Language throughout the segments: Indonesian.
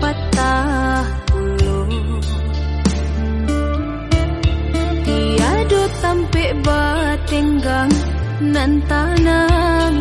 patah ulung Tiado tampe batenggang nan tanang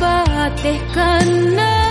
batekan na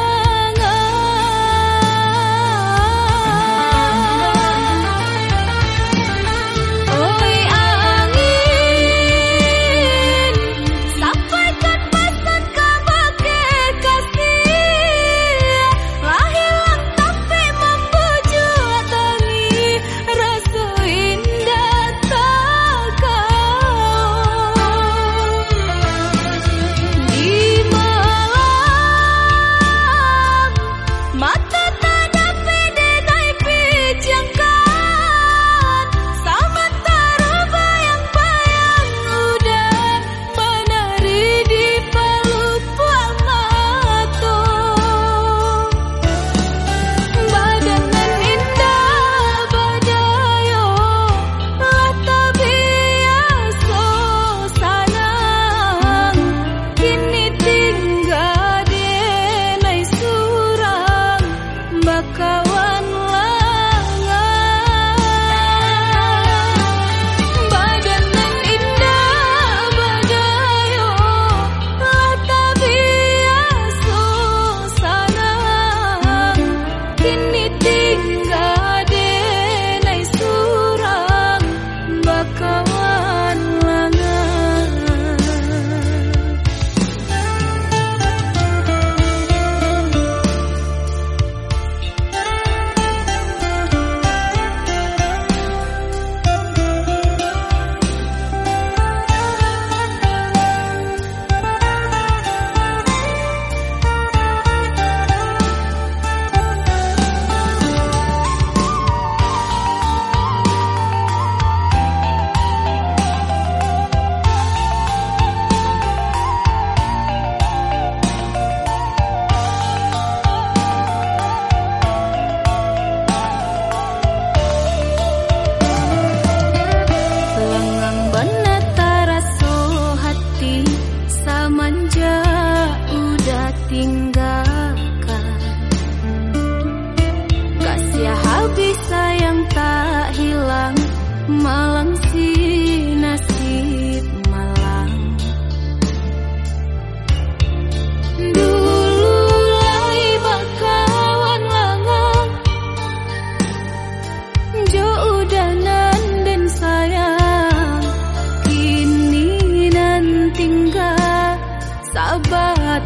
kawan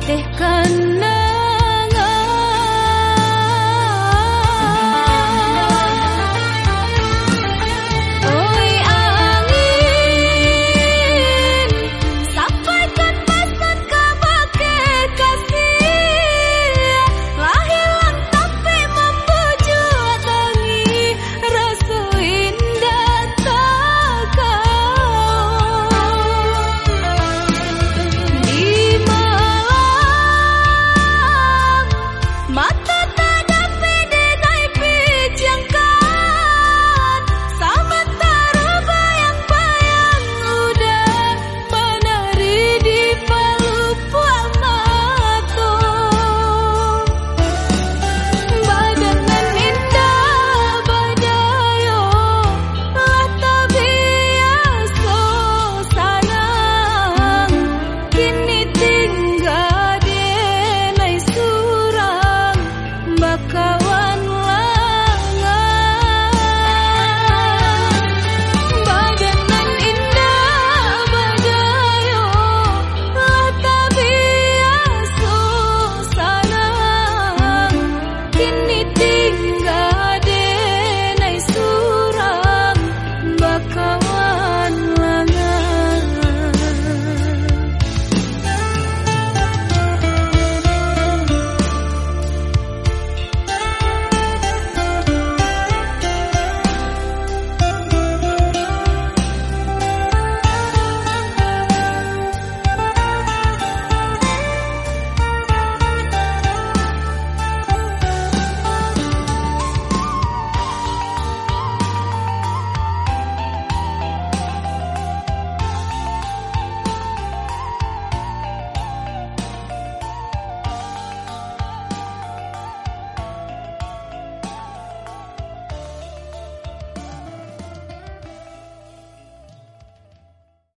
te.